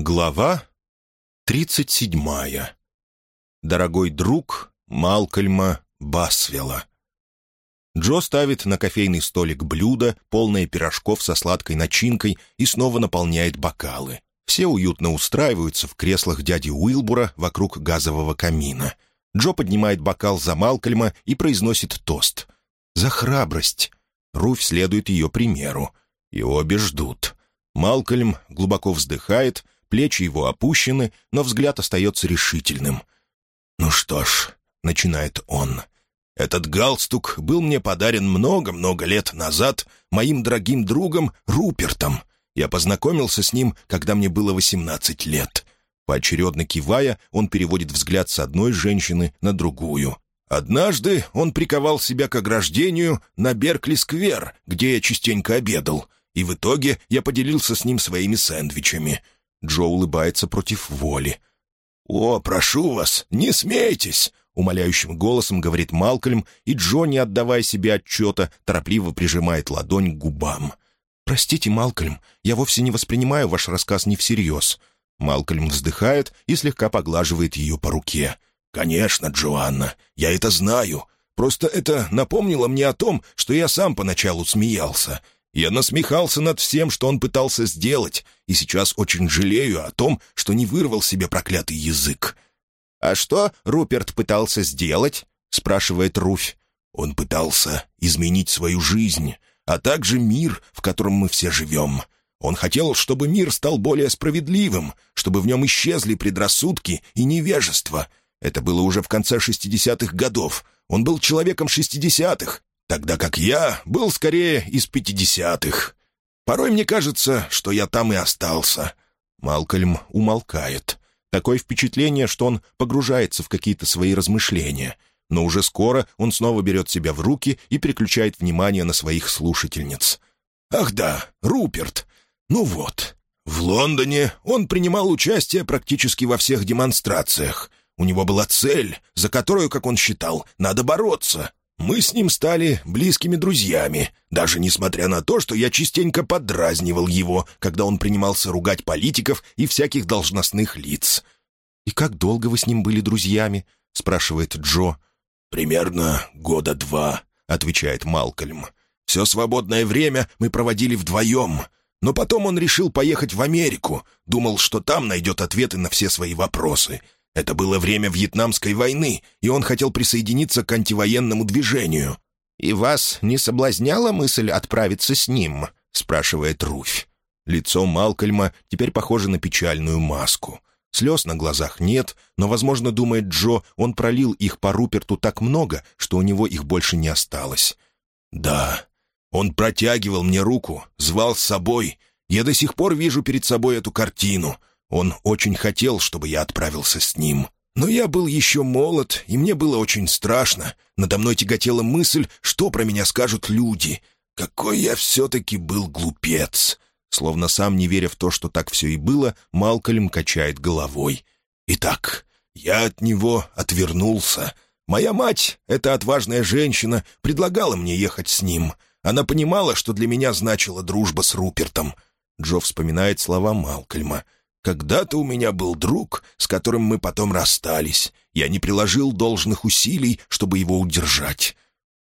Глава тридцать седьмая. Дорогой друг Малкольма Басвела. Джо ставит на кофейный столик блюдо, полное пирожков со сладкой начинкой, и снова наполняет бокалы. Все уютно устраиваются в креслах дяди Уилбура вокруг газового камина. Джо поднимает бокал за Малкольма и произносит тост. «За храбрость!» Руфь следует ее примеру. И обе ждут. Малкольм глубоко вздыхает — плечи его опущены, но взгляд остается решительным. «Ну что ж», — начинает он, — «этот галстук был мне подарен много-много лет назад моим дорогим другом Рупертом. Я познакомился с ним, когда мне было восемнадцать лет». Поочередно кивая, он переводит взгляд с одной женщины на другую. «Однажды он приковал себя к ограждению на Беркли-сквер, где я частенько обедал, и в итоге я поделился с ним своими сэндвичами. Джо улыбается против воли. «О, прошу вас, не смейтесь!» — умоляющим голосом говорит Малкольм, и Джо, не отдавая себе отчета, торопливо прижимает ладонь к губам. «Простите, Малкольм, я вовсе не воспринимаю ваш рассказ не всерьез». Малкольм вздыхает и слегка поглаживает ее по руке. «Конечно, Джоанна, я это знаю. Просто это напомнило мне о том, что я сам поначалу смеялся. Я насмехался над всем, что он пытался сделать, и сейчас очень жалею о том, что не вырвал себе проклятый язык. «А что Руперт пытался сделать?» — спрашивает Руфь. «Он пытался изменить свою жизнь, а также мир, в котором мы все живем. Он хотел, чтобы мир стал более справедливым, чтобы в нем исчезли предрассудки и невежество. Это было уже в конце шестидесятых годов. Он был человеком шестидесятых, тогда как я был скорее из пятидесятых. Порой мне кажется, что я там и остался». Малкольм умолкает. Такое впечатление, что он погружается в какие-то свои размышления. Но уже скоро он снова берет себя в руки и переключает внимание на своих слушательниц. «Ах да, Руперт! Ну вот. В Лондоне он принимал участие практически во всех демонстрациях. У него была цель, за которую, как он считал, надо бороться. Мы с ним стали близкими друзьями, даже несмотря на то, что я частенько подразнивал его, когда он принимался ругать политиков и всяких должностных лиц. «И как долго вы с ним были друзьями?» — спрашивает Джо. «Примерно года два», — отвечает Малкольм. «Все свободное время мы проводили вдвоем, но потом он решил поехать в Америку, думал, что там найдет ответы на все свои вопросы». Это было время Вьетнамской войны, и он хотел присоединиться к антивоенному движению. «И вас не соблазняла мысль отправиться с ним?» — спрашивает Руфь. Лицо Малкольма теперь похоже на печальную маску. Слез на глазах нет, но, возможно, думает Джо, он пролил их по Руперту так много, что у него их больше не осталось. «Да, он протягивал мне руку, звал с собой. Я до сих пор вижу перед собой эту картину. Он очень хотел, чтобы я отправился с ним. Но я был еще молод, и мне было очень страшно. Надо мной тяготела мысль, что про меня скажут люди. Какой я все-таки был глупец. Словно сам не веря в то, что так все и было, Малкольм качает головой. Итак, я от него отвернулся. Моя мать, эта отважная женщина, предлагала мне ехать с ним. Она понимала, что для меня значила дружба с Рупертом. Джо вспоминает слова Малкольма — когда-то у меня был друг, с которым мы потом расстались. Я не приложил должных усилий, чтобы его удержать.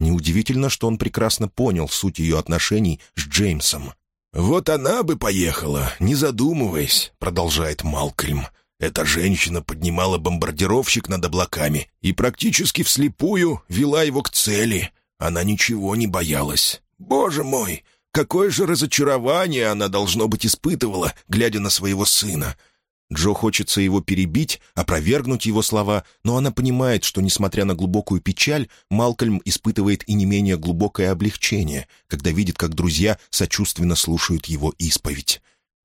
Неудивительно, что он прекрасно понял суть ее отношений с Джеймсом. «Вот она бы поехала, не задумываясь», — продолжает Малкольм. «Эта женщина поднимала бомбардировщик над облаками и практически вслепую вела его к цели. Она ничего не боялась. Боже мой, Какое же разочарование она, должно быть, испытывала, глядя на своего сына. Джо хочется его перебить, опровергнуть его слова, но она понимает, что, несмотря на глубокую печаль, Малкольм испытывает и не менее глубокое облегчение, когда видит, как друзья сочувственно слушают его исповедь.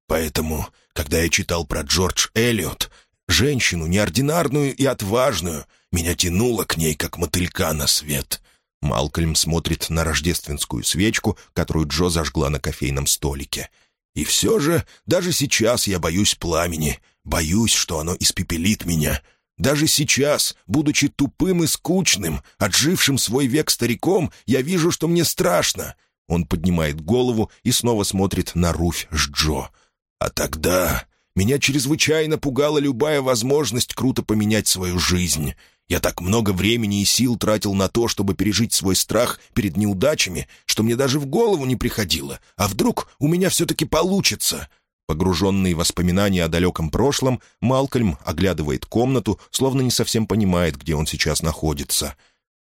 Поэтому, когда я читал про Джордж Эллиот, женщину неординарную и отважную, меня тянуло к ней, как мотылька на свет. Малкольм смотрит на рождественскую свечку, которую Джо зажгла на кофейном столике. «И все же, даже сейчас я боюсь пламени, боюсь, что оно испепелит меня. Даже сейчас, будучи тупым и скучным, отжившим свой век стариком, я вижу, что мне страшно». Он поднимает голову и снова смотрит на Руфь с Джо. «А тогда Меня чрезвычайно пугала любая возможность круто поменять свою жизнь. Я так много времени и сил тратил на то, чтобы пережить свой страх перед неудачами, что мне даже в голову не приходило. А вдруг у меня все-таки получится?» Погруженный в воспоминания о далеком прошлом, Малкольм оглядывает комнату, словно не совсем понимает, где он сейчас находится.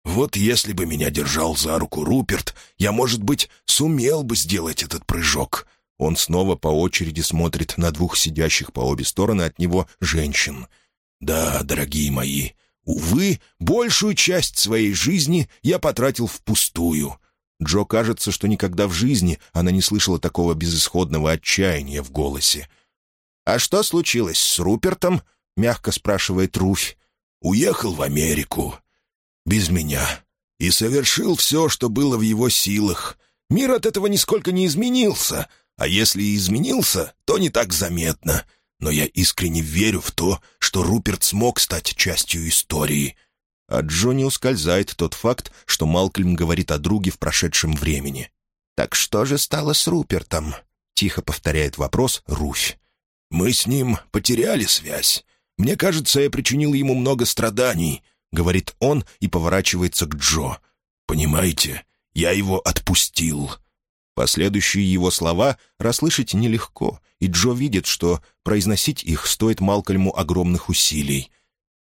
«Вот если бы меня держал за руку Руперт, я, может быть, сумел бы сделать этот прыжок». Он снова по очереди смотрит на двух сидящих по обе стороны от него женщин. «Да, дорогие мои, увы, большую часть своей жизни я потратил впустую. Джо кажется, что никогда в жизни она не слышала такого безысходного отчаяния в голосе. «А что случилось с Рупертом?» — мягко спрашивает Руфь. «Уехал в Америку. Без меня. И совершил все, что было в его силах. Мир от этого нисколько не изменился. А если и изменился, то не так заметно. Но я искренне верю в то, что Руперт смог стать частью истории». От Джо не ускользает тот факт, что Малкольм говорит о друге в прошедшем времени. «Так что же стало с Рупертом?» — тихо повторяет вопрос Руфь. «Мы с ним потеряли связь. Мне кажется, я причинил ему много страданий», — говорит он и поворачивается к Джо. «Понимаете, я его отпустил». Последующие его слова расслышать нелегко, и Джо видит, что произносить их стоит Малкольму огромных усилий.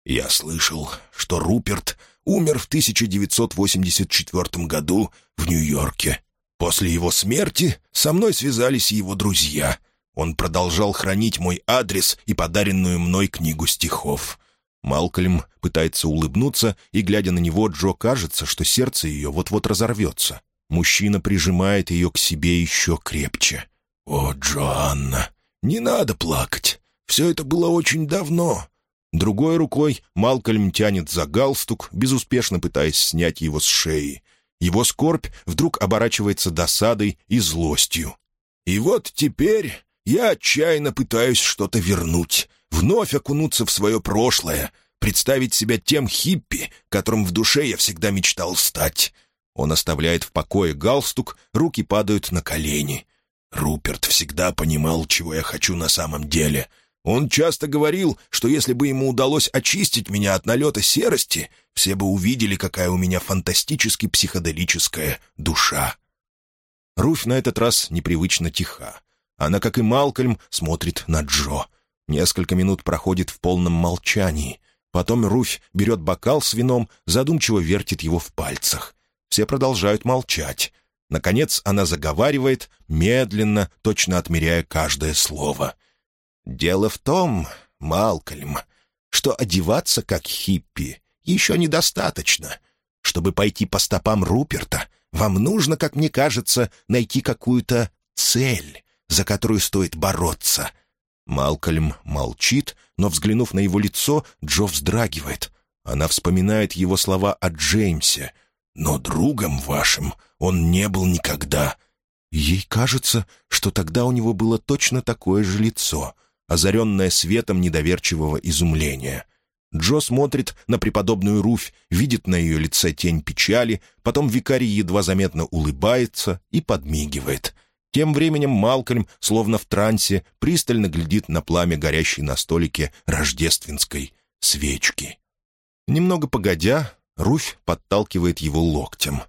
Я слышал, что Руперт умер в 1984 году в Нью-Йорке. После его смерти со мной связались его друзья. Он продолжал хранить мой адрес и подаренную мной книгу стихов. Малкольм пытается улыбнуться, и, глядя на него, Джо кажется, что сердце ее вот-вот разорвется. Мужчина прижимает ее к себе еще крепче. «О, Джоанна, не надо плакать. Все это было очень давно. Другой рукой Малкольм тянет за галстук, безуспешно пытаясь снять его с шеи. Его скорбь вдруг оборачивается досадой и злостью. «И вот теперь я отчаянно пытаюсь что-то вернуть, вновь окунуться в свое прошлое, представить себя тем хиппи, которым в душе я всегда мечтал стать». Он оставляет в покое галстук, руки падают на колени. «Руперт всегда понимал, чего я хочу на самом деле», он часто говорил, что если бы ему удалось очистить меня от налета серости, все бы увидели, какая у меня фантастически психоделическая душа. Руфь на этот раз непривычно тиха. Она, как и Малкольм, смотрит на Джо. Несколько минут проходит в полном молчании. Потом Руфь берет бокал с вином, задумчиво вертит его в пальцах. Все продолжают молчать. Наконец она заговаривает, медленно, точно отмеряя каждое слово — «Дело в том, Малкольм, что одеваться как хиппи еще недостаточно. Чтобы пойти по стопам Руперта, вам нужно, как мне кажется, найти какую-то цель, за которую стоит бороться». Малкольм молчит, но, взглянув на его лицо, Джо вздрагивает. Она вспоминает его слова о Джеймсе. «Но другом вашим он не был никогда». Ей кажется, что тогда у него было точно такое же лицо — озаренная светом недоверчивого изумления. Джо смотрит на преподобную Руфь, видит на ее лице тень печали, потом викарий едва заметно улыбается и подмигивает. Тем временем Малкольм, словно в трансе, пристально глядит на пламя, горящей на столике рождественской свечки. Немного погодя, Руфь подталкивает его локтем.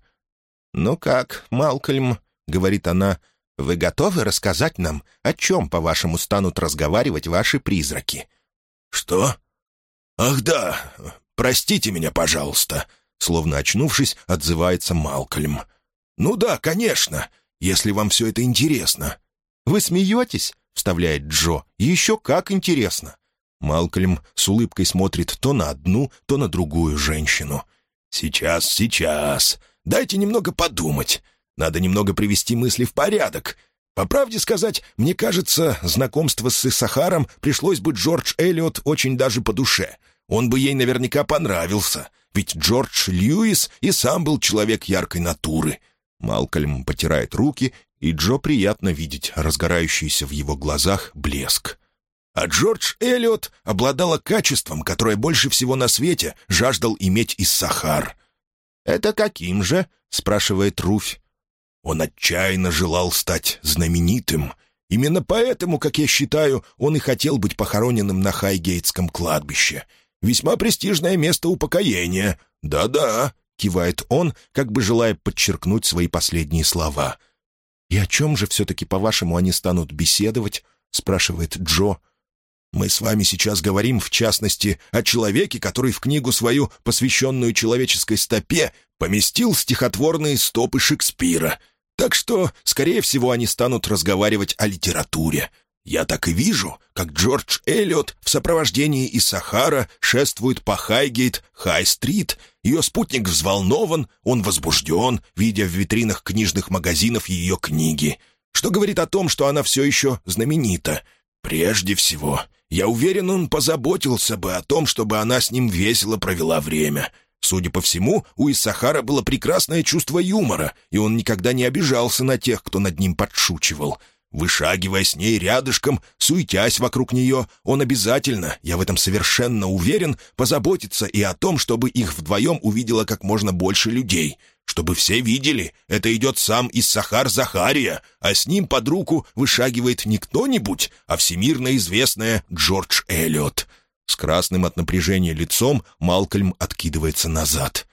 «Ну как, Малкольм?» — говорит она, вы готовы рассказать нам, о чем, по-вашему, станут разговаривать ваши призраки?» «Что? Ах да, простите меня, пожалуйста», словно очнувшись, отзывается Малкольм. «Ну да, конечно, если вам все это интересно». «Вы смеетесь?» — вставляет Джо. «Еще как интересно». Малкольм с улыбкой смотрит то на одну, то на другую женщину. «Сейчас, сейчас. Дайте немного подумать. Надо немного привести мысли в порядок. По правде сказать, мне кажется, знакомство с Исахаром пришлось бы Джордж Эллиот очень даже по душе. Он бы ей наверняка понравился, ведь Джордж Льюис и сам был человек яркой натуры. Малкольм потирает руки, и Джо приятно видеть разгорающийся в его глазах блеск. А Джордж Эллиот обладала качеством, которое больше всего на свете жаждал иметь Иссахар. «Это каким же?» — спрашивает Руфь. Он отчаянно желал стать знаменитым. Именно поэтому, как я считаю, он и хотел быть похороненным на Хайгейтском кладбище. Весьма престижное место упокоения. Да-да, кивает он, как бы желая подчеркнуть свои последние слова. «И о чем же все-таки, по-вашему, они станут беседовать?» — спрашивает Джо. «Мы с вами сейчас говорим, в частности, о человеке, который в книгу свою, посвященную человеческой стопе, поместил стихотворные стопы Шекспира. Так что, скорее всего, они станут разговаривать о литературе. Я так и вижу, как Джордж Эллиот в сопровождении из Сахара шествует по Хайгейт, Хай-стрит. Ее спутник взволнован, он возбужден, видя в витринах книжных магазинов ее книги. Что говорит о том, что она все еще знаменита. Прежде всего, я уверен, он позаботился бы о том, чтобы она с ним весело провела время. Судя по всему, у Исахара было прекрасное чувство юмора, и он никогда не обижался на тех, кто над ним подшучивал. Вышагивая с ней рядышком, суетясь вокруг нее, он обязательно, я в этом совершенно уверен, позаботится и о том, чтобы их вдвоем увидело как можно больше людей. Чтобы все видели, это идет сам из Сахар Захария, а с ним под руку вышагивает не кто-нибудь, а всемирно известная Джордж Эллиот. С красным от напряжения лицом Малкольм откидывается назад.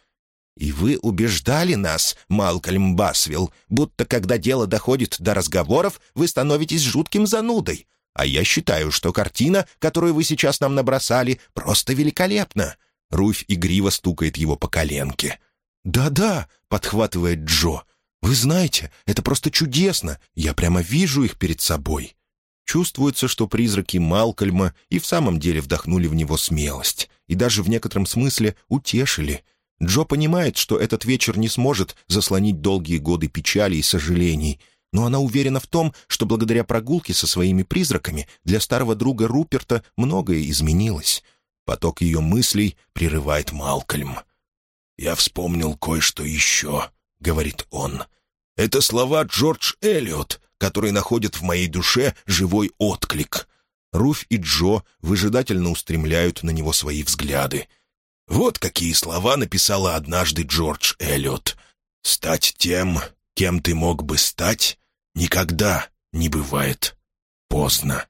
«И вы убеждали нас, Малкольм Басвилл, будто когда дело доходит до разговоров, вы становитесь жутким занудой. А я считаю, что картина, которую вы сейчас нам набросали, просто великолепна». Руфь игриво стукает его по коленке. «Да-да», — подхватывает Джо. «Вы знаете, это просто чудесно. Я прямо вижу их перед собой». Чувствуется, что призраки Малкольма и в самом деле вдохнули в него смелость и даже в некотором смысле утешили — Джо понимает, что этот вечер не сможет заслонить долгие годы печали и сожалений, но она уверена в том, что благодаря прогулке со своими призраками для старого друга Руперта многое изменилось. Поток ее мыслей прерывает Малкольм. «Я вспомнил кое-что еще», — говорит он. «Это слова Джордж Эллиот, которые находят в моей душе живой отклик». Руфь и Джо выжидательно устремляют на него свои взгляды. Вот какие слова написала однажды Джордж Эллиот. «Стать тем, кем ты мог бы стать, никогда не бывает поздно».